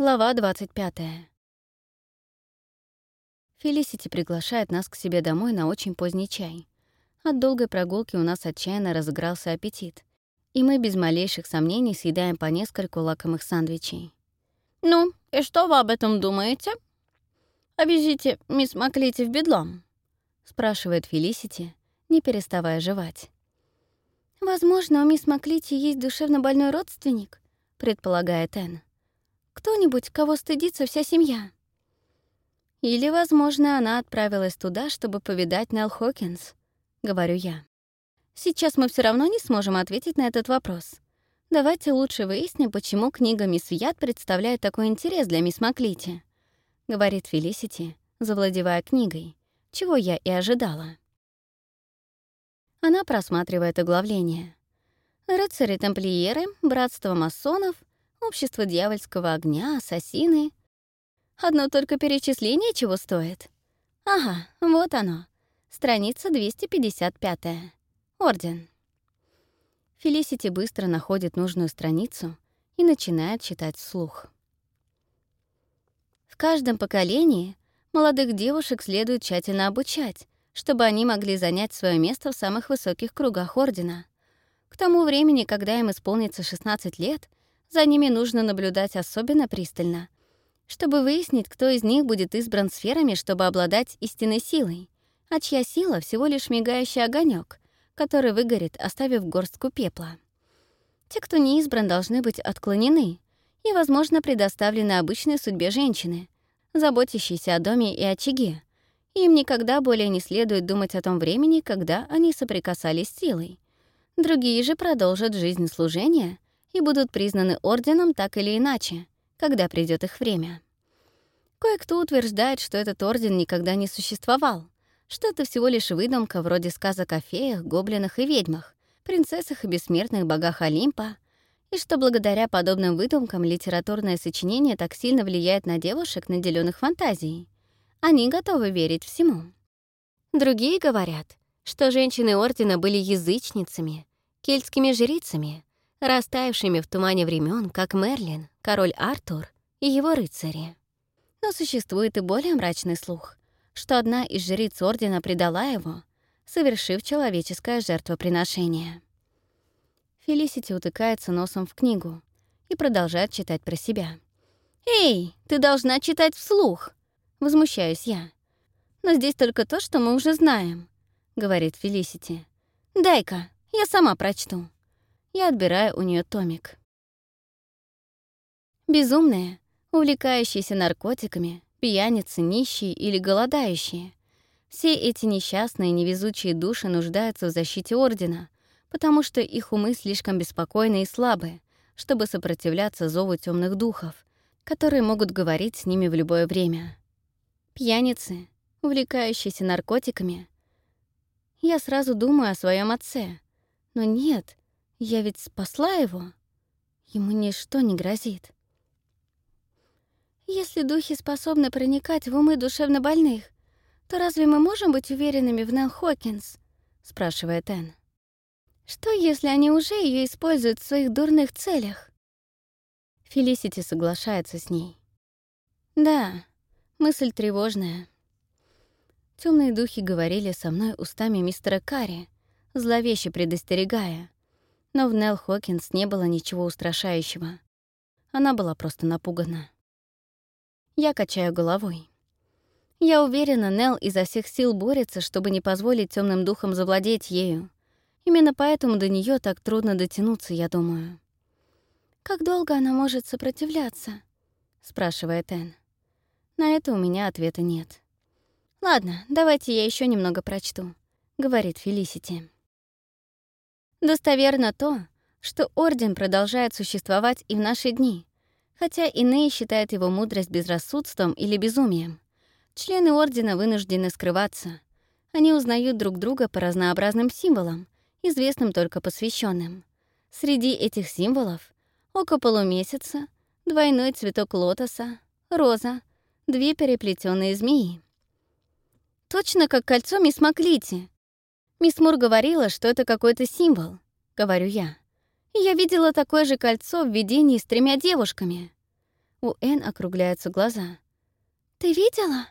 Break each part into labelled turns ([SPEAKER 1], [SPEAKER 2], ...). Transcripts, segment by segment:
[SPEAKER 1] Глава 25. Фелисити приглашает нас к себе домой на очень поздний чай. От долгой прогулки у нас отчаянно разыгрался аппетит, и мы без малейших сомнений съедаем по нескольку лакомых сандвичей.
[SPEAKER 2] «Ну, и что вы об этом думаете? Объезжите мисс Маклити в бедлом?»
[SPEAKER 1] — спрашивает Фелисити, не переставая жевать.
[SPEAKER 3] «Возможно, у мисс Маклити есть душевно больной родственник», — предполагает Энн. «Кто-нибудь, кого стыдится вся семья».
[SPEAKER 1] Или, возможно, она отправилась туда, чтобы повидать Нелл Хокинс, говорю я. Сейчас мы все равно не сможем ответить на этот вопрос. Давайте лучше выясним, почему книга «Мисс Вьят» представляет такой интерес для мисс Маклити, говорит Фелисити, завладевая книгой, чего я и ожидала. Она просматривает оглавление. Рыцари-тамплиеры, братство масонов, общество дьявольского огня, ассасины. Одно только перечисление чего стоит. Ага, вот оно. Страница 255. Орден. Фелисити быстро находит нужную страницу и начинает читать вслух. В каждом поколении молодых девушек следует тщательно обучать, чтобы они могли занять свое место в самых высоких кругах Ордена. К тому времени, когда им исполнится 16 лет, за ними нужно наблюдать особенно пристально, чтобы выяснить, кто из них будет избран сферами, чтобы обладать истинной силой, а чья сила — всего лишь мигающий огонек, который выгорит, оставив горстку пепла. Те, кто не избран, должны быть отклонены и, возможно, предоставлены обычной судьбе женщины, заботящейся о доме и очаге, им никогда более не следует думать о том времени, когда они соприкасались с силой. Другие же продолжат жизнь служения и будут признаны орденом так или иначе, когда придет их время. Кое-кто утверждает, что этот орден никогда не существовал, что это всего лишь выдумка вроде сказок о феях, гоблинах и ведьмах, принцессах и бессмертных богах Олимпа, и что благодаря подобным выдумкам литературное сочинение так сильно влияет на девушек, наделенных фантазией, они готовы верить всему. Другие говорят, что женщины Ордена были язычницами, кельтскими жрицами, растаявшими в тумане времен, как Мерлин, король Артур и его рыцари. Но существует и более мрачный слух, что одна из жриц Ордена предала его, совершив человеческое жертвоприношение. Фелисити утыкается носом в книгу и продолжает читать про себя. «Эй, ты должна читать вслух!» Возмущаюсь я. «Но здесь только то, что мы уже знаем», — говорит Фелисити. «Дай-ка, я сама прочту». Я отбираю у нее томик. Безумные, увлекающиеся наркотиками, пьяницы, нищие или голодающие. Все эти несчастные, невезучие души нуждаются в защите Ордена, потому что их умы слишком беспокойны и слабы, чтобы сопротивляться зову темных духов, которые могут говорить с ними в любое время пьяницы, увлекающиеся наркотиками. Я сразу думаю о своем отце. Но нет, я ведь спасла его. Ему ничто не грозит.
[SPEAKER 3] Если духи способны проникать в умы душевнобольных, то разве мы можем быть уверенными в Нелл Хокинс? спрашивает Энн. Что, если они уже ее используют в своих дурных целях?
[SPEAKER 1] Фелисити соглашается с ней. Да, Мысль тревожная. Темные духи говорили со мной устами мистера Карри, зловеще предостерегая. Но в Нелл Хокинс не было ничего устрашающего. Она была просто напугана. Я качаю головой. Я уверена, Нелл изо всех сил борется, чтобы не позволить темным духам завладеть ею. Именно поэтому до нее так трудно дотянуться, я думаю.
[SPEAKER 3] «Как долго она может сопротивляться?» — спрашивает Энн.
[SPEAKER 1] На это у меня ответа нет. «Ладно, давайте я еще немного прочту», — говорит Фелисити. Достоверно то, что Орден продолжает существовать и в наши дни, хотя иные считают его мудрость безрассудством или безумием. Члены Ордена вынуждены скрываться. Они узнают друг друга по разнообразным символам, известным только посвященным. Среди этих символов — око полумесяца, двойной цветок лотоса, роза, две переплетенные змеи. Точно как кольцо мисс Маклити. Мисс Мур говорила, что это какой-то символ, говорю я. Я видела такое же кольцо в видении с тремя девушками. У Энн округляются глаза.
[SPEAKER 3] «Ты видела?»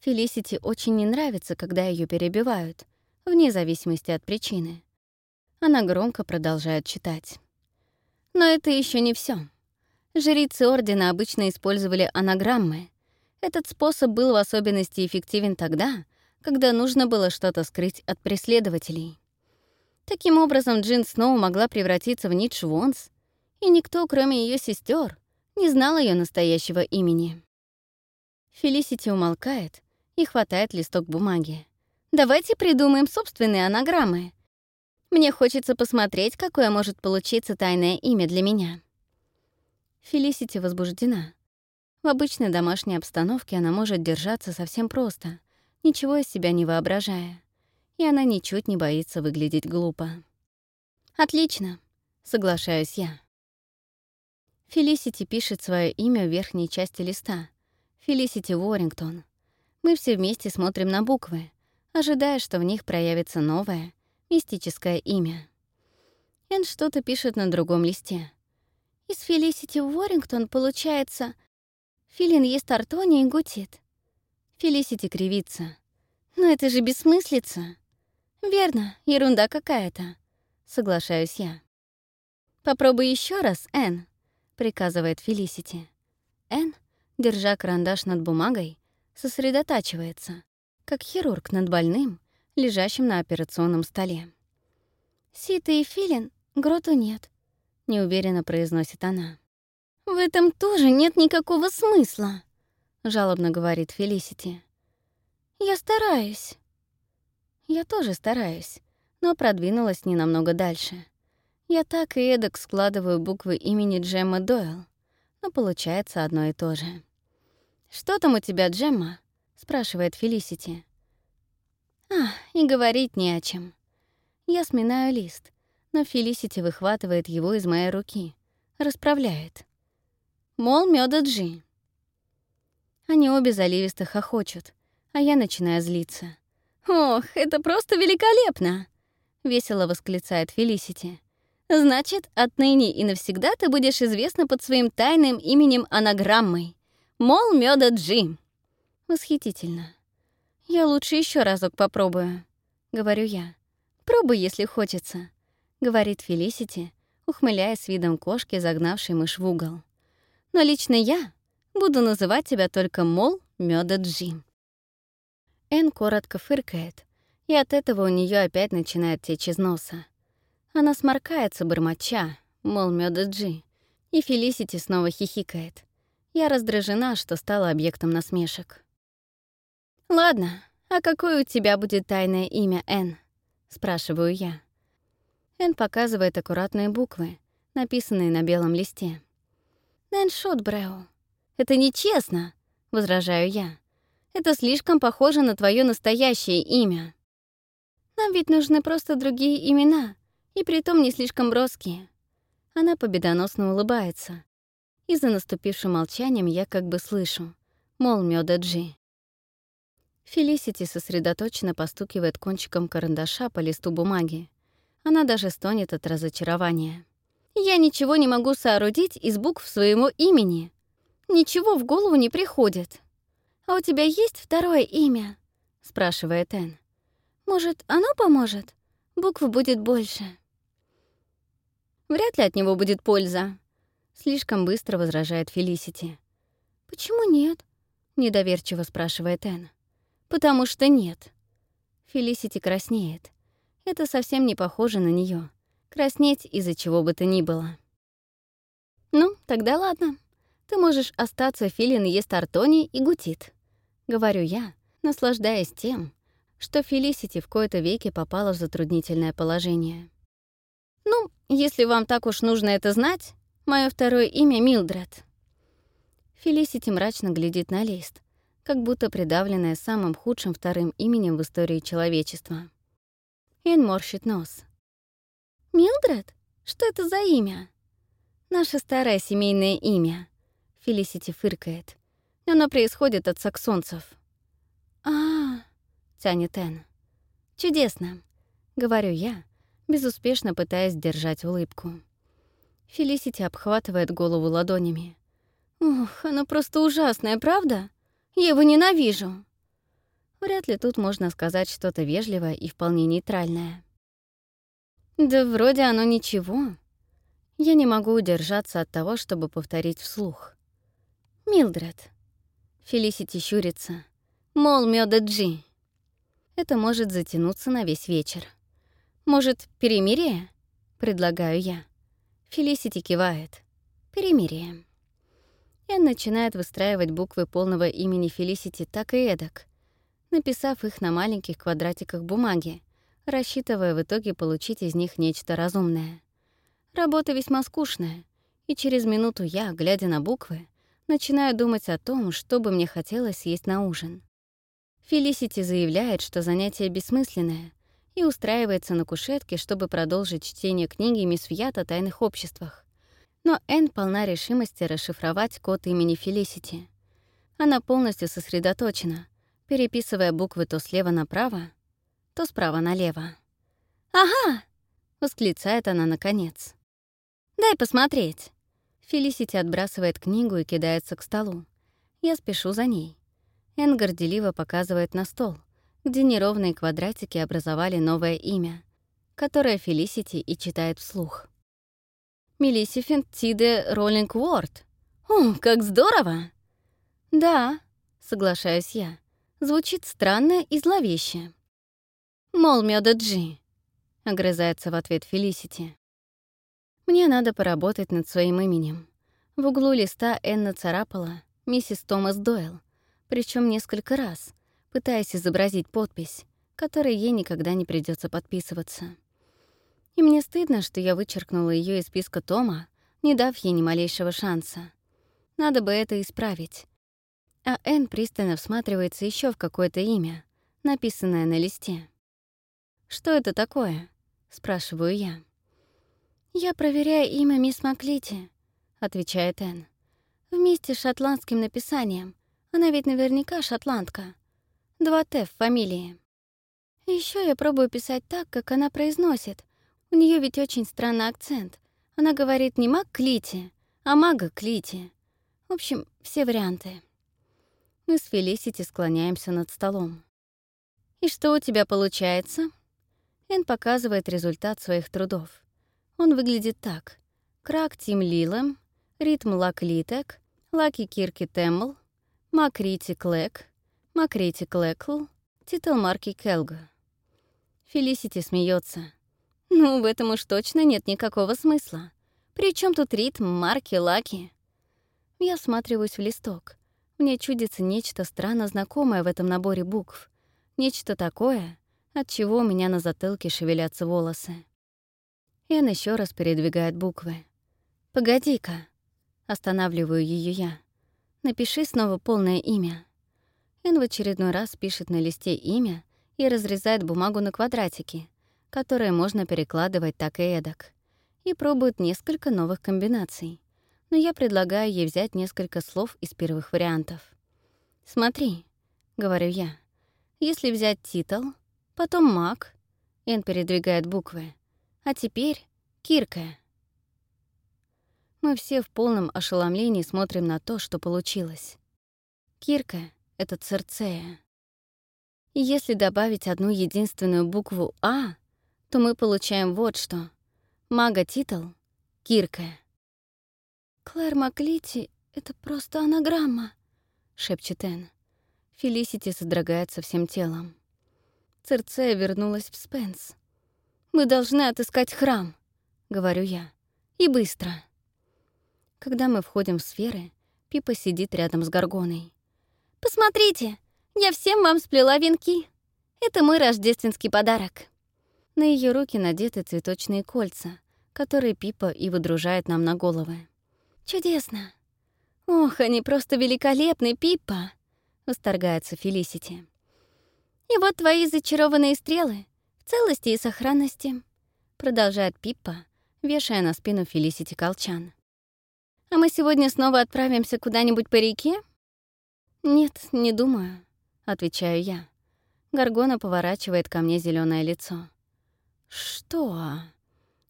[SPEAKER 1] Фелисити очень не нравится, когда ее перебивают, вне зависимости от причины. Она громко продолжает читать. Но это еще не все. Жрицы Ордена обычно использовали анаграммы. Этот способ был в особенности эффективен тогда, когда нужно было что-то скрыть от преследователей. Таким образом, Джин снова могла превратиться в Нидж Вонс, и никто, кроме ее сестер, не знал ее настоящего имени. Фелисити умолкает и хватает листок бумаги. «Давайте придумаем собственные анаграммы. Мне хочется посмотреть, какое может получиться тайное имя для меня». Фелисити возбуждена. В обычной домашней обстановке она может держаться совсем просто, ничего из себя не воображая. И она ничуть не боится выглядеть глупо. «Отлично», — соглашаюсь я. Фелисити пишет свое имя в верхней части листа. Фелисити Уоррингтон. Мы все вместе смотрим на буквы, ожидая, что в них проявится новое, мистическое имя. Эн что-то пишет на другом листе. Из Фелисити Уоррингтон получается Филин ест артони и гутит. Фелисити кривится. Но это же бессмыслица. Верно, ерунда какая-то. Соглашаюсь я. Попробуй еще раз, Эн, приказывает Фелисити. Эн, держа карандаш над бумагой, сосредотачивается, как хирург над больным, лежащим на операционном столе. «Сита и филин, гроту нет», — неуверенно произносит она. «В этом тоже нет никакого смысла», — жалобно говорит Фелисити. «Я стараюсь». Я тоже стараюсь, но продвинулась не намного дальше. Я так и эдак складываю буквы имени Джемма Дойл, но получается одно и то же. «Что там у тебя, Джемма?» — спрашивает Фелисити. А, и говорить не о чем. Я сминаю лист, но Фелисити выхватывает его из моей руки, расправляет. Мол, мёда Джи. Они обе заливисто хохочут, а я начинаю злиться. «Ох, это просто великолепно!» — весело восклицает Фелисити. «Значит, отныне и навсегда ты будешь известна под своим тайным именем анаграммой. Мол, мёда Джи». Восхитительно. «Я лучше еще разок попробую», — говорю я. «Пробуй, если хочется», — говорит Фелисити, ухмыляясь видом кошки, загнавшей мышь в угол. «Но лично я буду называть тебя только Мол Мёда Джи». Эн коротко фыркает, и от этого у нее опять начинает течь из носа. Она сморкается, бормоча, мол, Мёда Джи, и Фелисити снова хихикает. Я раздражена, что стала объектом насмешек. «Ладно, а какое у тебя будет тайное имя, Н? спрашиваю я. Н показывает аккуратные буквы, написанные на белом листе. «Нэн Шотбреу». «Это нечестно», — возражаю я. «Это слишком похоже на твое настоящее имя». «Нам ведь нужны просто другие имена, и притом не слишком броские». Она победоносно улыбается. И за наступившим молчанием я как бы слышу, мол, Мёда Джи. Фелисити сосредоточенно постукивает кончиком карандаша по листу бумаги. Она даже стонет от разочарования. «Я ничего не могу соорудить из букв своему имени. Ничего в голову не приходит». «А у тебя есть второе имя?» — спрашивает Энн. «Может, оно поможет? Букв будет больше». «Вряд ли от него будет польза», — слишком быстро возражает Фелисити. «Почему нет?» — недоверчиво спрашивает Энн. «Потому что нет». Фелисити краснеет. Это совсем не похоже на нее. Краснеть из-за чего бы то ни было. «Ну, тогда ладно. Ты можешь остаться Филин ест Артони и Гутит», — говорю я, наслаждаясь тем, что Фелисити в кои-то веки попала в затруднительное положение. «Ну, если вам так уж нужно это знать, мое второе имя — Милдред». Фелисити мрачно глядит на лист, как будто придавленная самым худшим вторым именем в истории человечества. Эн морщит нос. «Милдред? Что это за имя?» «Наше старое семейное имя», — Фелисити фыркает. «Оно происходит от саксонцев». А, -а, -а тянет Эн. «Чудесно», — говорю я, безуспешно пытаясь держать улыбку. Фелисити обхватывает голову ладонями.
[SPEAKER 3] Ух, оно просто ужасное, правда? Я его ненавижу.
[SPEAKER 1] Вряд ли тут можно сказать что-то вежливое и вполне нейтральное.
[SPEAKER 3] Да вроде оно ничего.
[SPEAKER 1] Я не могу удержаться от того, чтобы повторить вслух.
[SPEAKER 3] Милдред.
[SPEAKER 1] Фелисити щурится.
[SPEAKER 3] Мол, мёда Джи.
[SPEAKER 1] Это может затянуться на весь вечер.
[SPEAKER 3] Может, перемирие?
[SPEAKER 1] Предлагаю я. Фелисити кивает. Перемирие. Энн начинает выстраивать буквы полного имени Фелисити так и эдак, написав их на маленьких квадратиках бумаги, рассчитывая в итоге получить из них нечто разумное. Работа весьма скучная, и через минуту я, глядя на буквы, начинаю думать о том, что бы мне хотелось съесть на ужин. Фелисити заявляет, что занятие бессмысленное, и устраивается на кушетке, чтобы продолжить чтение книги «Мисс Фьят о тайных обществах». Но Энн полна решимости расшифровать код имени Фелисити. Она полностью сосредоточена, переписывая буквы то слева направо, то справа налево.
[SPEAKER 3] «Ага!»
[SPEAKER 1] — восклицает она наконец.
[SPEAKER 3] «Дай посмотреть!»
[SPEAKER 1] Фелисити отбрасывает книгу и кидается к столу. Я спешу за ней. Энн горделиво показывает на стол, где неровные квадратики образовали новое имя, которое Фелисити и читает вслух.
[SPEAKER 3] Мелисифент Тиде Роллинг Уорд. О, как здорово!
[SPEAKER 1] Да, соглашаюсь я. Звучит странно и зловеще.
[SPEAKER 3] Мол, Мёда Джи.
[SPEAKER 1] Огрызается в ответ Фелисити. Мне надо поработать над своим именем. В углу листа Энна царапала миссис Томас Дойл, причем несколько раз, пытаясь изобразить подпись, которой ей никогда не придется подписываться. И мне стыдно, что я вычеркнула ее из списка Тома, не дав ей ни малейшего шанса. Надо бы это исправить. А Энн пристально всматривается еще в какое-то имя, написанное на листе. «Что это такое?» — спрашиваю я.
[SPEAKER 3] «Я проверяю имя мисс Маклити», — отвечает Энн. «Вместе с шотландским написанием. Она ведь наверняка шотландка. Два «Т» в фамилии. Еще я пробую писать так, как она произносит, у нее ведь очень странный акцент. Она говорит не маг Клити, а мага Клити. В общем, все варианты.
[SPEAKER 1] Мы с Фелисити склоняемся над столом.
[SPEAKER 3] «И что у тебя получается?»
[SPEAKER 1] Эн показывает результат своих трудов. Он выглядит так. Крак Тим Лилем, Ритм Лак Литек, Лаки Кирки Теммл, Макрити Клэк, Макрити Клэкл, Титл Марки Келга. Фелисити смеется.
[SPEAKER 3] Ну, в этом уж точно нет никакого смысла. Причем тут ритм, марки, лаки?
[SPEAKER 1] Я всматриваюсь в листок. Мне чудится нечто странно знакомое в этом наборе букв. Нечто такое, от чего у меня на затылке шевелятся волосы. Эн еще раз передвигает буквы. «Погоди-ка», — останавливаю ее я. «Напиши снова полное имя». Эн в очередной раз пишет на листе имя и разрезает бумагу на квадратики, которые можно перекладывать так и эдак, и пробует несколько новых комбинаций. Но я предлагаю ей взять несколько слов из первых вариантов. «Смотри», — говорю я, — «если взять титул, потом маг», — Эн передвигает буквы, «а теперь Кирка». Мы все в полном ошеломлении смотрим на то, что получилось. Кирка — это Церцея. И если добавить одну единственную букву «А», то мы получаем вот что. Мага-титул — Кирка.
[SPEAKER 3] «Клэр Маклити — это просто анаграмма», — шепчет Энн.
[SPEAKER 1] Фелисити содрогается всем телом.
[SPEAKER 3] Церцея вернулась в Спенс. «Мы должны отыскать храм», — говорю я. «И быстро».
[SPEAKER 1] Когда мы входим в сферы, Пипа сидит рядом с Горгоной.
[SPEAKER 3] «Посмотрите, я всем вам сплела венки. Это мой рождественский подарок».
[SPEAKER 1] На ее руки надеты цветочные кольца, которые Пипа и выдружает нам на головы.
[SPEAKER 3] «Чудесно! Ох, они просто великолепны, Пипа!» — восторгается Фелисити. «И вот твои зачарованные стрелы целости и сохранности», — продолжает Пиппа, вешая на спину Фелисити колчан. «А мы сегодня снова отправимся куда-нибудь по реке?»
[SPEAKER 1] «Нет, не думаю», — отвечаю я. Гаргона поворачивает ко мне зеленое лицо. «Что?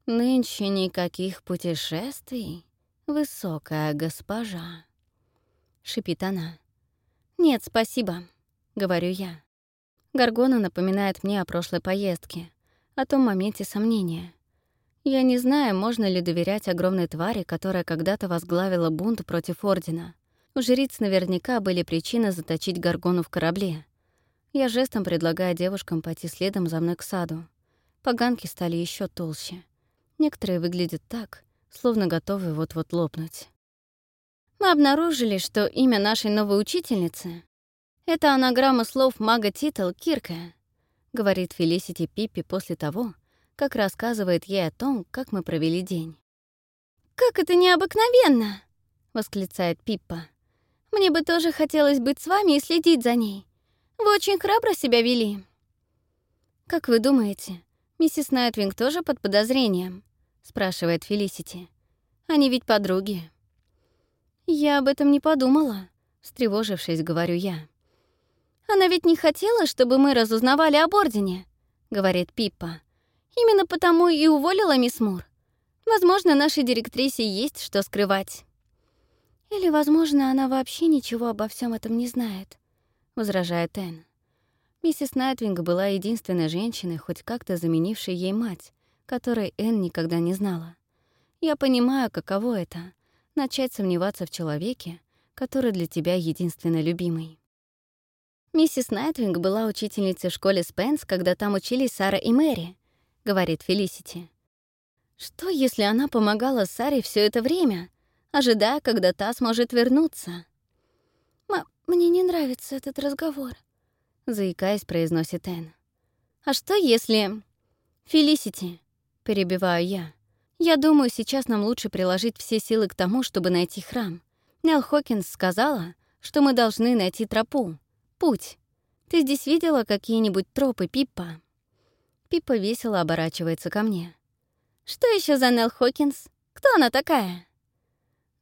[SPEAKER 1] Нынче никаких путешествий, высокая госпожа?» шипит она. «Нет, спасибо», — говорю я. Гаргона напоминает мне о прошлой поездке, о том моменте сомнения. Я не знаю, можно ли доверять огромной твари, которая когда-то возглавила бунт против Ордена. У жриц наверняка были причины заточить Гаргону в корабле. Я жестом предлагаю девушкам пойти следом за мной к саду. Поганки стали еще толще. Некоторые выглядят так, словно готовы вот-вот лопнуть. Мы обнаружили, что имя нашей новой учительницы — это анаграмма слов мага Титл Кирка, говорит Фелисити Пиппи после того, как рассказывает ей о том, как мы провели день.
[SPEAKER 3] «Как это необыкновенно!» — восклицает Пиппа. «Мне бы тоже хотелось быть с вами и следить за ней. Вы очень храбро себя вели».
[SPEAKER 1] «Как вы думаете, миссис Найтвинг тоже под подозрением?» — спрашивает Фелисити. «Они ведь подруги».
[SPEAKER 3] «Я об этом не подумала», — встревожившись, говорю я. «Она ведь не хотела, чтобы мы разузнавали об Ордене», — говорит Пиппа. «Именно потому и уволила мисс Мур. Возможно, нашей директрисе есть что скрывать».
[SPEAKER 1] «Или, возможно, она вообще ничего обо всем этом не знает», — возражает Энн. Миссис Найтвинг была единственной женщиной, хоть как-то заменившей ей мать, которой Энн никогда не знала. Я понимаю, каково это начать сомневаться в человеке, который для тебя единственно любимый. «Миссис Найтвинг была учительницей в школе Спенс, когда там учились Сара и Мэри», — говорит Фелисити. «Что, если она помогала Саре все это время, ожидая, когда та сможет вернуться?»
[SPEAKER 3] «М мне не нравится этот разговор», —
[SPEAKER 1] заикаясь, произносит Энн. «А что, если...» «Фелисити», — перебиваю я. Я думаю, сейчас нам лучше приложить все силы к тому, чтобы найти храм. Нел Хокинс сказала, что мы должны найти тропу, путь. Ты здесь видела какие-нибудь тропы, Пиппа?» Пиппа весело оборачивается ко мне.
[SPEAKER 3] «Что еще за Нел Хокинс? Кто она такая?»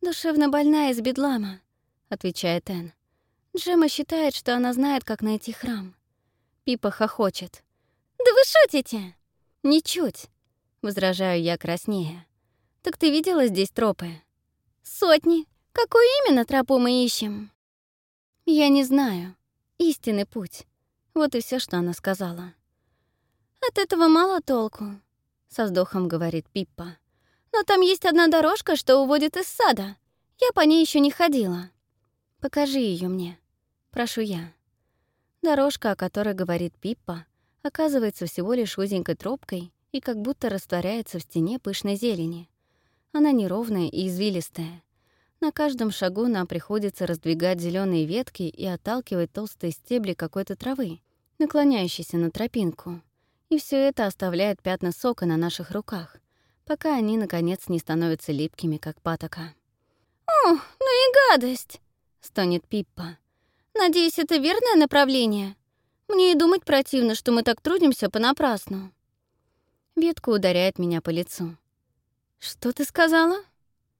[SPEAKER 1] «Душевно больная из Бедлама», — отвечает Энн. Джема считает, что она знает, как найти храм. Пипа хохочет.
[SPEAKER 3] «Да вы шутите!»
[SPEAKER 1] «Ничуть возражаю я краснее. «Так ты видела здесь тропы?»
[SPEAKER 3] «Сотни. Какую именно тропу мы ищем?»
[SPEAKER 1] «Я не знаю. Истинный путь. Вот и все, что она сказала».
[SPEAKER 3] «От этого мало толку», — со вздохом говорит Пиппа. «Но там есть одна дорожка, что уводит из сада. Я по ней еще не ходила».
[SPEAKER 1] «Покажи ее мне», — прошу я. Дорожка, о которой говорит Пиппа, оказывается всего лишь узенькой тропкой, и как будто растворяется в стене пышной зелени. Она неровная и извилистая. На каждом шагу нам приходится раздвигать зеленые ветки и отталкивать толстые стебли какой-то травы, наклоняющейся на тропинку. И все это оставляет пятна сока на наших руках, пока они, наконец, не становятся липкими, как патока.
[SPEAKER 3] «О, ну и гадость!»
[SPEAKER 1] — стонет Пиппа.
[SPEAKER 3] «Надеюсь, это верное направление? Мне и думать противно, что мы так трудимся понапрасну».
[SPEAKER 1] Ветка ударяет меня по лицу. «Что ты сказала?» —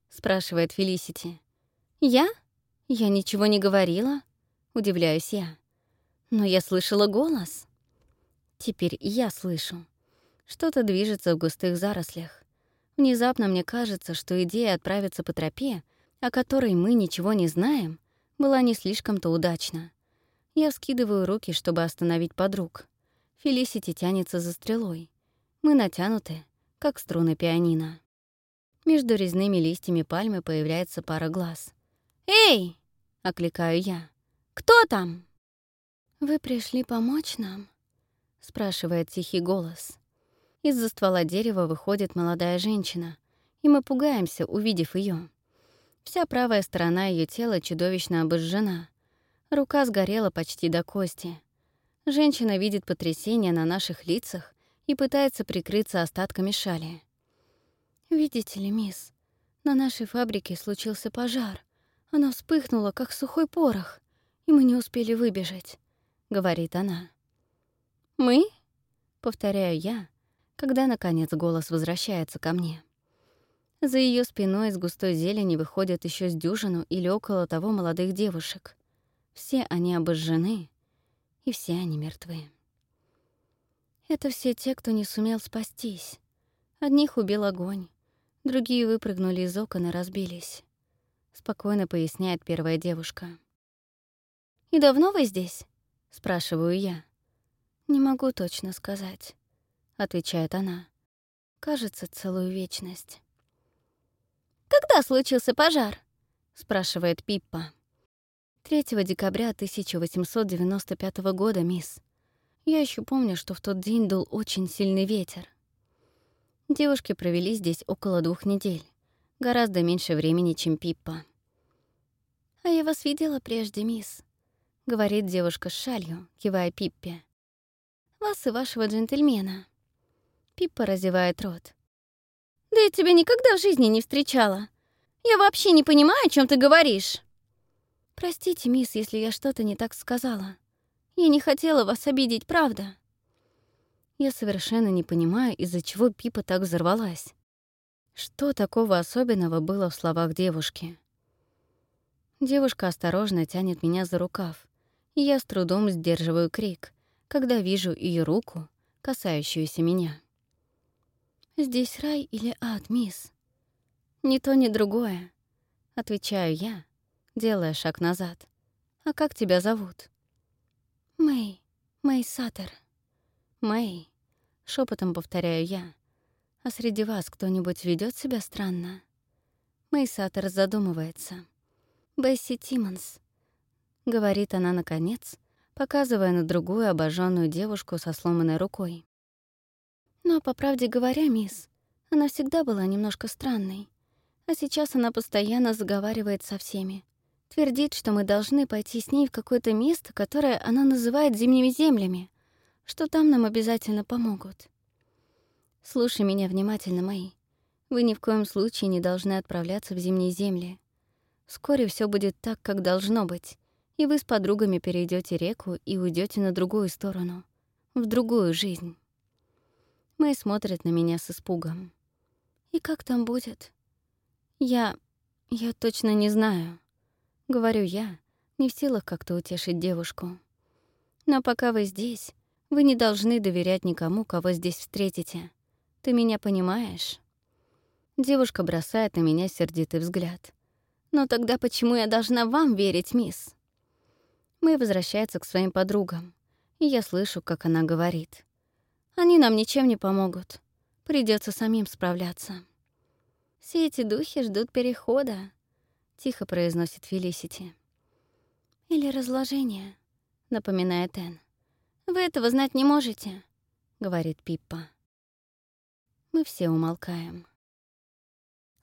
[SPEAKER 1] спрашивает Фелисити. «Я? Я ничего не говорила?» — удивляюсь я. «Но я слышала голос». Теперь я слышу. Что-то движется в густых зарослях. Внезапно мне кажется, что идея отправиться по тропе, о которой мы ничего не знаем, была не слишком-то удачна. Я вскидываю руки, чтобы остановить подруг. Фелисити тянется за стрелой. Мы натянуты, как струны пианино. Между резными листьями пальмы появляется пара глаз.
[SPEAKER 3] «Эй!» — окликаю я. «Кто там?»
[SPEAKER 1] «Вы пришли помочь нам?» — спрашивает тихий голос. Из-за ствола дерева выходит молодая женщина, и мы пугаемся, увидев ее. Вся правая сторона ее тела чудовищно обожжена. Рука сгорела почти до кости. Женщина видит потрясение на наших лицах и пытается прикрыться остатками шали. «Видите ли, мисс, на нашей фабрике случился пожар. Она вспыхнула, как сухой порох, и мы не успели выбежать», — говорит она.
[SPEAKER 3] «Мы?»
[SPEAKER 1] — повторяю я, когда, наконец, голос возвращается ко мне. За ее спиной из густой зелени выходят еще с дюжину или около того молодых девушек. Все они обожжены, и все они мертвы. Это все те, кто не сумел спастись. Одних убил огонь, другие выпрыгнули из окон и разбились. спокойно поясняет первая девушка. «И давно вы здесь?» — спрашиваю я. «Не могу точно сказать», — отвечает она. «Кажется, целую вечность».
[SPEAKER 3] «Когда случился пожар?» — спрашивает Пиппа.
[SPEAKER 1] 3 декабря 1895 года, мисс. Я еще помню, что в тот день дул очень сильный ветер. Девушки провели здесь около двух недель. Гораздо меньше времени, чем Пиппа.
[SPEAKER 3] «А я вас видела прежде, мисс», — говорит девушка с шалью, кивая Пиппе. «Вас и вашего джентльмена».
[SPEAKER 1] Пиппа разевает рот.
[SPEAKER 2] «Да я тебя никогда в жизни не встречала. Я вообще не понимаю, о чем ты говоришь».
[SPEAKER 3] «Простите, мисс, если я что-то не так сказала. Я не хотела вас обидеть, правда?»
[SPEAKER 1] Я совершенно не понимаю, из-за чего Пипа так взорвалась. Что такого особенного было в словах девушки? Девушка осторожно тянет меня за рукав, и я с трудом сдерживаю крик, когда вижу ее руку, касающуюся меня.
[SPEAKER 3] «Здесь рай или ад, мисс?»
[SPEAKER 1] «Ни то, ни другое», — отвечаю я, делая шаг назад. «А как тебя зовут?»
[SPEAKER 3] «Мэй. Мэй Саттер».
[SPEAKER 1] «Мэй», — шепотом повторяю я. «А среди вас кто-нибудь ведет себя странно?» Мэй Саттер задумывается.
[SPEAKER 3] «Бесси Тиммонс», —
[SPEAKER 1] говорит она наконец, показывая на другую обожженную девушку со сломанной рукой.
[SPEAKER 3] «Но, по правде говоря, мисс, она всегда была немножко странной, а сейчас она постоянно заговаривает со всеми, Твердит, что мы должны пойти с ней в какое-то место, которое она называет зимними землями, что там нам обязательно помогут. Слушай меня внимательно, мои. Вы ни в коем случае не должны отправляться в зимние земли. Вскоре все будет так, как должно быть, и вы с подругами перейдете реку и уйдете на другую сторону, в другую жизнь. Мэй смотрит на меня с испугом. И как там будет? Я... я точно не знаю. Говорю я, не в силах как-то утешить девушку. Но пока вы здесь, вы не должны доверять никому, кого здесь встретите. Ты меня понимаешь? Девушка бросает на меня сердитый взгляд. Но тогда почему я должна вам верить, мисс? Мэй возвращается к своим подругам, и я слышу, как она говорит. Они нам ничем не помогут. Придется самим справляться. Все эти духи ждут перехода, — тихо произносит Фелисити. «Или разложение», — напоминает Энн. «Вы этого знать не можете», — говорит Пиппа. Мы все умолкаем.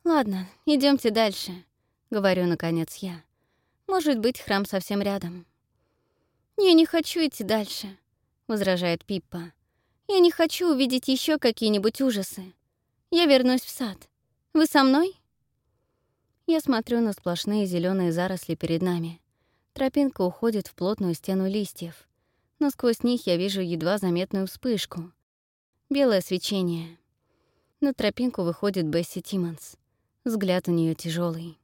[SPEAKER 3] «Ладно, идемте дальше», — говорю, наконец, я. «Может быть, храм совсем рядом». «Я не хочу идти дальше», — возражает Пиппа. «Я не хочу увидеть еще какие-нибудь ужасы. Я вернусь в сад. Вы со мной?» Я смотрю на сплошные зеленые заросли перед нами. Тропинка уходит в плотную стену листьев, но сквозь них я вижу едва заметную вспышку. Белое свечение. На тропинку выходит Бесси Тиммонс. Взгляд у нее тяжелый.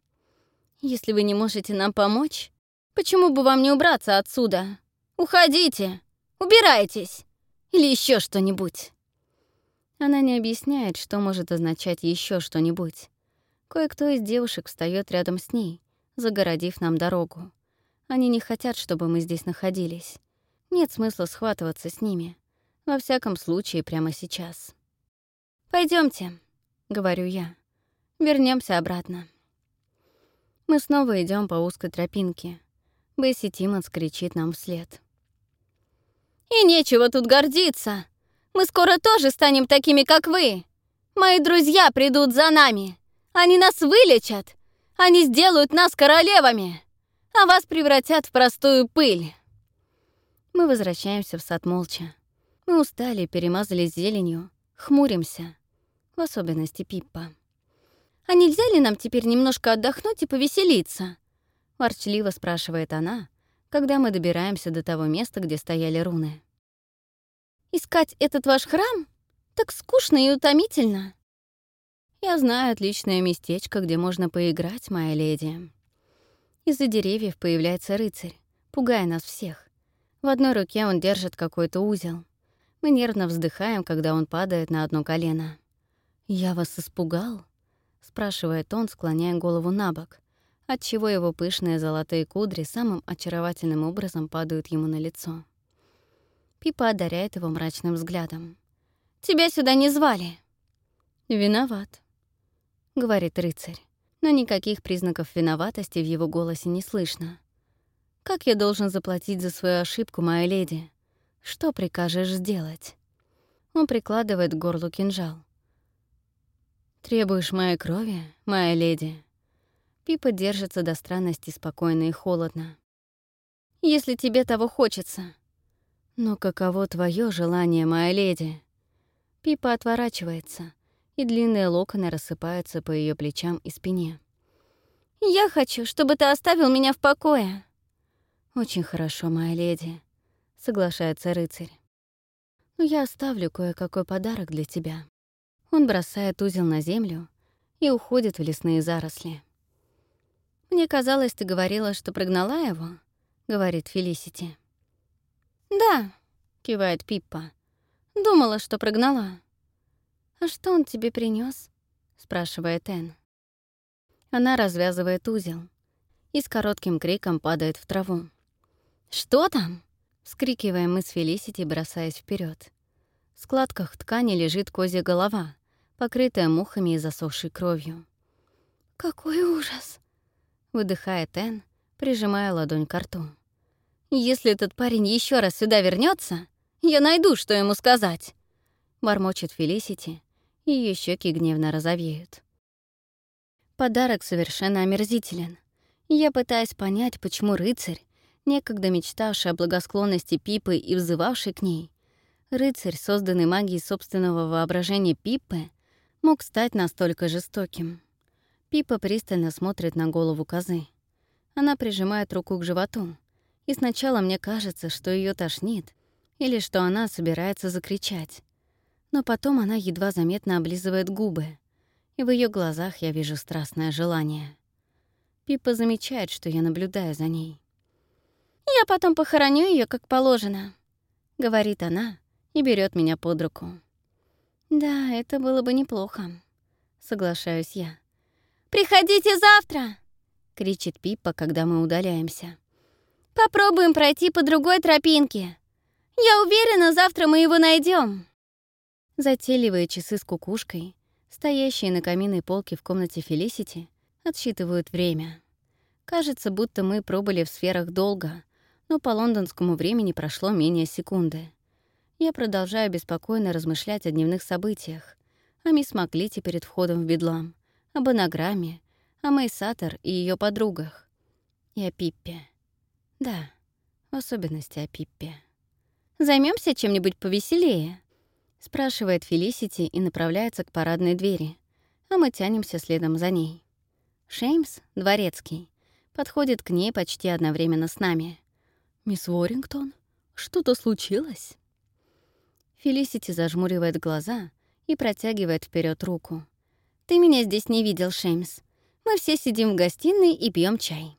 [SPEAKER 3] «Если вы не можете нам помочь, почему бы вам не убраться отсюда? Уходите! Убирайтесь! Или еще что-нибудь!» Она не объясняет, что может означать еще что-нибудь. Кое-кто из девушек встает рядом с ней, загородив нам дорогу. Они не хотят, чтобы мы здесь находились. Нет смысла схватываться с ними. Во всяком случае, прямо сейчас. Пойдемте, говорю я. Вернемся обратно. Мы снова идем по узкой тропинке. Бесси Тиммонс кричит нам вслед. «И нечего тут гордиться! Мы скоро тоже станем такими, как вы! Мои друзья придут за нами!» Они нас вылечат! Они сделают нас королевами! А вас превратят в простую пыль!» Мы возвращаемся в сад молча. Мы устали, перемазались зеленью, хмуримся. В особенности Пиппа. «А нельзя ли нам теперь немножко отдохнуть и повеселиться?» Ворчливо спрашивает она, когда мы добираемся до того места, где стояли руны. «Искать этот ваш храм? Так скучно и утомительно!» Я знаю отличное местечко, где можно поиграть, моя леди. Из-за деревьев появляется рыцарь, пугая нас всех. В одной руке он держит какой-то узел. Мы нервно вздыхаем, когда он падает на одно колено. «Я вас испугал?» — спрашивает он, склоняя голову на бок,
[SPEAKER 1] отчего его пышные золотые кудри самым очаровательным образом падают ему на лицо. Пипа одаряет его мрачным взглядом.
[SPEAKER 3] «Тебя сюда не звали!»
[SPEAKER 1] «Виноват», — говорит рыцарь, но никаких признаков виноватости в его голосе не слышно. «Как я должен заплатить за свою ошибку, моя леди? Что прикажешь сделать?» Он прикладывает к горлу кинжал. «Требуешь моей крови, моя леди?» Пипа держится до странности спокойно и холодно.
[SPEAKER 3] «Если тебе того хочется»,
[SPEAKER 1] «Но каково твое желание, моя леди?» Пипа отворачивается, и длинные локоны рассыпаются по ее плечам и спине.
[SPEAKER 3] «Я хочу, чтобы ты оставил меня в покое».
[SPEAKER 1] «Очень хорошо, моя леди», — соглашается рыцарь. «Но я оставлю кое-какой подарок для тебя». Он бросает узел на землю и уходит в лесные заросли. «Мне казалось, ты говорила, что прогнала его», — говорит Фелисити.
[SPEAKER 3] «Да», —
[SPEAKER 1] кивает Пиппа.
[SPEAKER 3] «Думала, что прогнала».
[SPEAKER 1] «А что он тебе принес? спрашивает Энн. Она развязывает узел и с коротким криком падает в траву.
[SPEAKER 3] «Что там?»
[SPEAKER 1] — вскрикиваем мы с Фелисити, бросаясь вперед. В складках ткани лежит козья голова, покрытая мухами и засохшей кровью.
[SPEAKER 3] «Какой ужас!»
[SPEAKER 1] — выдыхает Энн, прижимая ладонь к рту.
[SPEAKER 3] «Если этот парень еще раз сюда вернется, я найду, что ему сказать!»
[SPEAKER 1] Бормочет Фелисити, и ее щеки гневно розовеют. Подарок совершенно омерзителен. Я пытаюсь понять, почему рыцарь, некогда мечтавший о благосклонности Пипы и взывавший к ней, рыцарь, созданный магией собственного воображения Пиппы, мог стать настолько жестоким. Пипа пристально смотрит на голову козы. Она прижимает руку к животу, и сначала мне кажется, что ее тошнит или что она собирается закричать. Но потом она едва заметно облизывает губы, и в ее глазах я вижу страстное желание. Пипа замечает, что я наблюдаю за ней.
[SPEAKER 3] «Я потом похороню ее, как положено», — говорит она и берет меня под руку.
[SPEAKER 1] «Да, это было бы неплохо», — соглашаюсь я.
[SPEAKER 3] «Приходите завтра!»
[SPEAKER 1] — кричит Пипа, когда мы удаляемся.
[SPEAKER 3] Попробуем пройти по другой тропинке. Я уверена, завтра мы его найдем.
[SPEAKER 1] Затейливые часы с кукушкой, стоящие на каминной полке в комнате Фелисити, отсчитывают время. Кажется, будто мы пробыли в сферах долго, но по лондонскому времени прошло менее секунды. Я продолжаю беспокойно размышлять о дневных событиях, о мисс Маклите перед входом в Бедлам, об анаграмме, о Мэй Саттер и ее подругах, и о Пиппе. Да, в особенности о Пиппе.
[SPEAKER 3] Займемся чем-нибудь повеселее?»
[SPEAKER 1] — спрашивает Фелисити и направляется к парадной двери, а мы тянемся следом за ней. Шеймс, дворецкий, подходит к ней почти одновременно с нами.
[SPEAKER 2] «Мисс Уоррингтон, что-то случилось?»
[SPEAKER 1] Фелисити зажмуривает глаза и протягивает вперед руку.
[SPEAKER 3] «Ты меня здесь не видел, Шеймс. Мы все сидим в гостиной и пьем чай».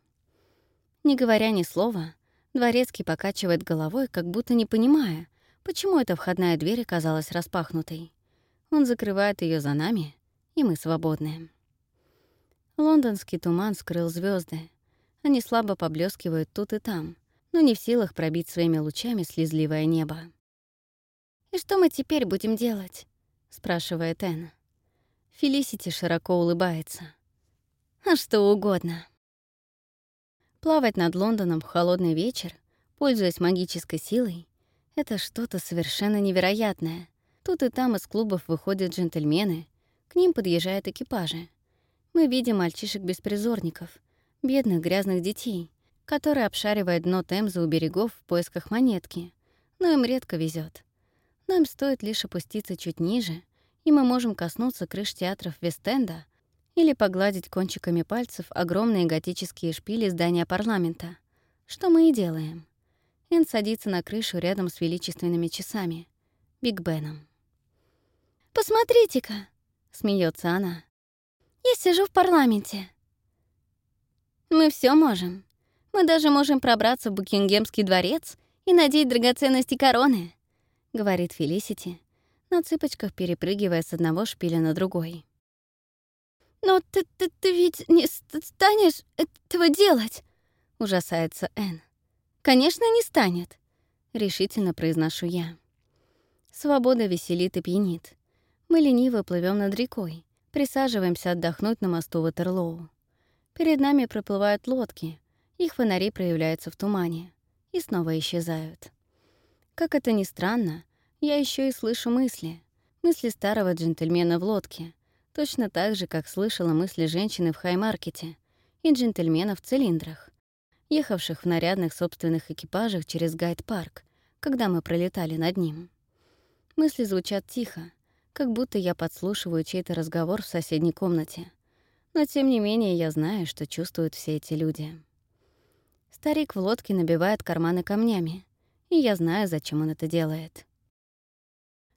[SPEAKER 1] Не говоря ни слова, Дворецкий покачивает головой, как будто не понимая, почему эта входная дверь оказалась распахнутой. Он закрывает ее за нами, и мы свободны. Лондонский туман скрыл звезды. Они слабо поблескивают тут и там, но не в силах пробить своими лучами слезливое небо.
[SPEAKER 3] «И что мы теперь будем делать?» — спрашивает Энн.
[SPEAKER 1] Фелисити широко улыбается.
[SPEAKER 3] «А что угодно».
[SPEAKER 1] Плавать над Лондоном в холодный вечер, пользуясь магической силой, это что-то совершенно невероятное. Тут и там из клубов выходят джентльмены, к ним подъезжают экипажи. Мы видим мальчишек-беспризорников, бедных грязных детей, которые обшаривают дно Темзы у берегов в поисках монетки, но им редко везет. Нам стоит лишь опуститься чуть ниже, и мы можем коснуться крыш театров Вестенда или погладить кончиками пальцев огромные готические шпили здания парламента, что мы и делаем. Эн садится на крышу рядом с величественными часами, Биг Беном.
[SPEAKER 3] «Посмотрите-ка!» — смеется она. «Я сижу в парламенте». «Мы все можем. Мы даже можем пробраться в Букингемский дворец и надеть драгоценности короны», — говорит Фелисити, на цыпочках перепрыгивая с одного шпиля на другой. «Но ты, ты, ты ведь не станешь этого делать?» — ужасается Энн. «Конечно, не станет», — решительно произношу я. Свобода веселит и пьянит. Мы лениво плывем над рекой, присаживаемся отдохнуть на мосту Ватерлоу. Перед нами проплывают лодки, их фонари проявляются в тумане и снова исчезают. Как это ни странно, я еще и слышу мысли. Мысли старого джентльмена в лодке, точно так же, как слышала мысли женщины в Хаймаркете и джентльмена в цилиндрах, ехавших в нарядных собственных экипажах через Гайд-парк, когда мы пролетали над ним. Мысли звучат тихо, как будто я подслушиваю чей-то разговор в соседней комнате. Но тем не менее я знаю, что чувствуют все эти люди. Старик в лодке набивает карманы камнями, и я знаю, зачем он это делает.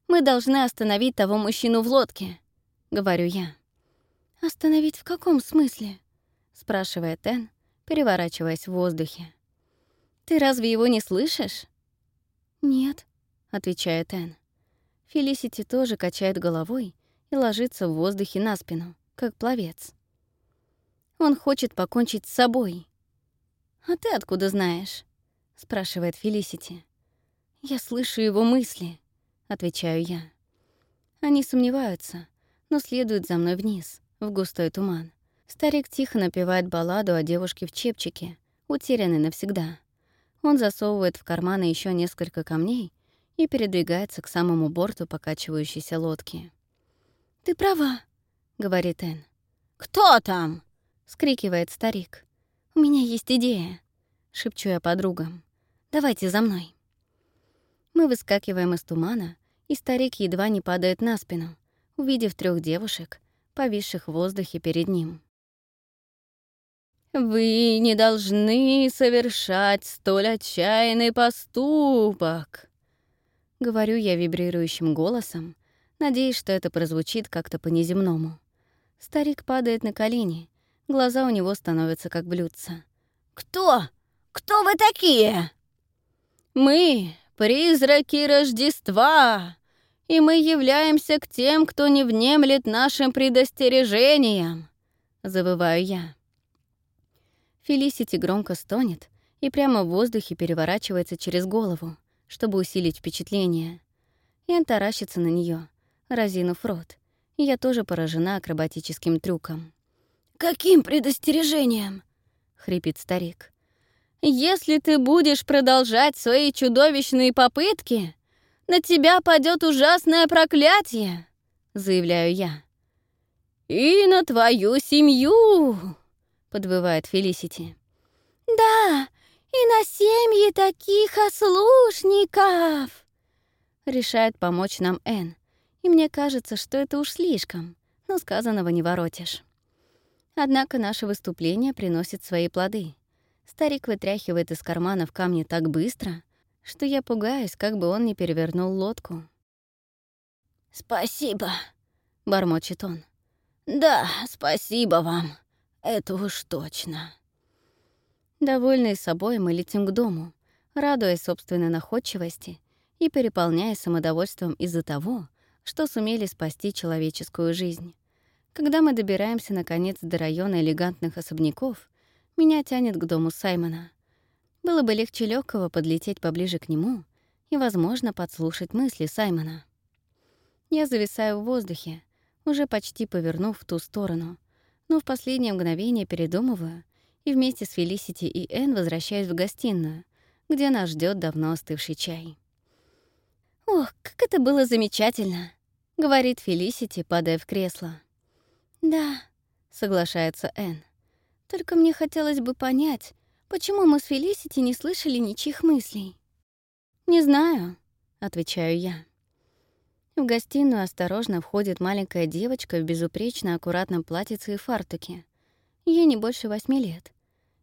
[SPEAKER 3] «Мы должны остановить того мужчину в лодке», — говорю я. «Остановить в каком смысле?» — спрашивает Энн, переворачиваясь в воздухе. «Ты разве его не слышишь?» «Нет», — отвечает Энн. Фелисити тоже качает головой и ложится в воздухе на спину, как пловец. Он хочет покончить с собой. «А ты откуда знаешь?» — спрашивает Фелисити. «Я слышу его мысли», — отвечаю я. Они сомневаются, но следуют за мной вниз, в густой туман. Старик тихо напевает балладу о девушке в чепчике, утерянной навсегда. Он засовывает в карманы еще несколько камней и передвигается к самому борту покачивающейся лодки. «Ты права», — говорит Энн.
[SPEAKER 2] «Кто там?»
[SPEAKER 3] — скрикивает старик. «У меня есть идея», — шепчу я подругам. «Давайте за мной». Мы выскакиваем из тумана, и старик едва не падает на спину, увидев трех девушек, повисших в воздухе перед ним. «Вы не должны совершать столь отчаянный поступок», Говорю я вибрирующим голосом, надеясь, что это прозвучит как-то по-неземному. Старик падает на колени, глаза у него становятся как блюдца.
[SPEAKER 2] «Кто? Кто вы такие?»
[SPEAKER 3] «Мы — призраки Рождества, и мы являемся к тем, кто не внемлет нашим предостережениям», — завываю я. Фелисити громко стонет и прямо в воздухе переворачивается через голову, чтобы усилить впечатление. Ян таращится на нее, разинув рот. Я тоже поражена акробатическим трюком.
[SPEAKER 2] «Каким предостережением?»
[SPEAKER 3] — хрипит старик. «Если ты будешь продолжать свои чудовищные попытки, на тебя падет ужасное проклятие!» — заявляю я. «И на твою семью!» — подвывает Фелисити.
[SPEAKER 2] «Да, и на семьи таких ослушников!»
[SPEAKER 3] Решает помочь нам Энн, и мне кажется, что это уж слишком, но сказанного не воротишь. Однако наше выступление приносит свои плоды. Старик вытряхивает из карманов камни так быстро, что я пугаюсь, как бы он не перевернул лодку.
[SPEAKER 2] «Спасибо», —
[SPEAKER 3] бормочет он.
[SPEAKER 2] «Да, спасибо вам. Это уж точно».
[SPEAKER 3] Довольные собой, мы летим к дому, радуясь собственной находчивости и переполняя самодовольством из-за того, что сумели спасти человеческую жизнь. Когда мы добираемся, наконец, до района элегантных особняков, меня тянет к дому Саймона. Было бы легче легкого подлететь поближе к нему и, возможно, подслушать мысли Саймона. Я зависаю в воздухе, уже почти повернув в ту сторону, но в последнее мгновение передумываю и вместе с Фелисити и Энн возвращаюсь в гостиную, где нас ждет давно остывший чай. «Ох, как это было замечательно!» — говорит Фелисити, падая в кресло. «Да», — соглашается Энн. «Только мне хотелось бы понять, почему мы с Фелисити не слышали ничьих мыслей». «Не знаю», — отвечаю я. В гостиную осторожно входит маленькая девочка в безупречно аккуратном платьице и фартуке. Ей не больше восьми лет.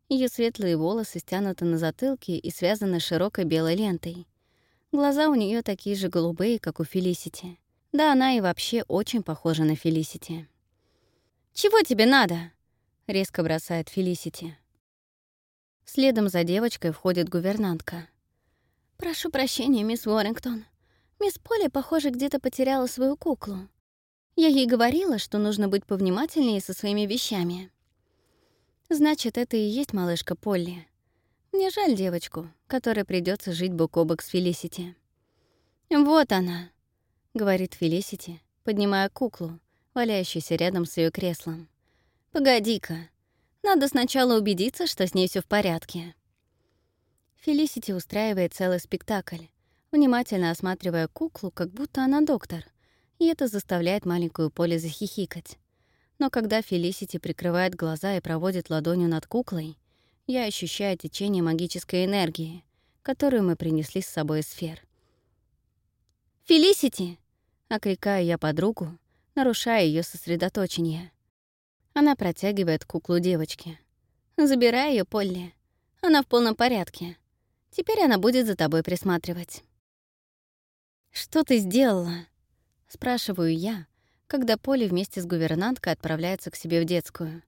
[SPEAKER 3] Ее светлые волосы стянуты на затылке и связаны широкой белой лентой. Глаза у нее такие же голубые, как у Фелисити. Да, она и вообще очень похожа на Фелисити. «Чего тебе надо?» — резко бросает Фелисити. Следом за девочкой входит гувернантка. «Прошу прощения, мисс Уоррингтон. Мисс Полли, похоже, где-то потеряла свою куклу.
[SPEAKER 1] Я ей говорила, что нужно быть повнимательнее со своими вещами. Значит, это и есть малышка Полли. Мне жаль девочку, которой придется жить бок о бок с Фелисити. «Вот она», — говорит Фелисити, поднимая куклу, валяющуюся рядом с ее креслом. «Погоди-ка, надо сначала убедиться, что с ней все в порядке». Фелисити устраивает целый спектакль, внимательно осматривая куклу, как будто она доктор, и это заставляет маленькую Поле захихикать. Но когда Фелисити прикрывает глаза и проводит ладонью над куклой, я ощущаю течение магической энергии, которую мы принесли с собой из сфер. «Фелисити!» — окликаю я подругу, нарушая ее сосредоточение. Она протягивает куклу девочке. «Забирай ее, Полли. Она в полном порядке. Теперь она будет за тобой присматривать». «Что ты сделала?» — спрашиваю я, когда Полли вместе с гувернанткой отправляется к себе в детскую.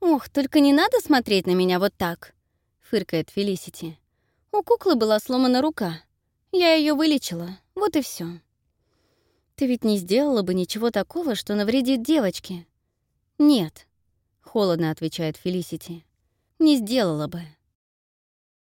[SPEAKER 1] «Ох, только не надо смотреть на меня вот так!» — фыркает Фелисити. «У куклы была сломана рука. Я ее вылечила, вот и все. «Ты ведь не сделала бы ничего такого, что навредит девочке?» «Нет», — холодно отвечает Фелисити. «Не сделала бы».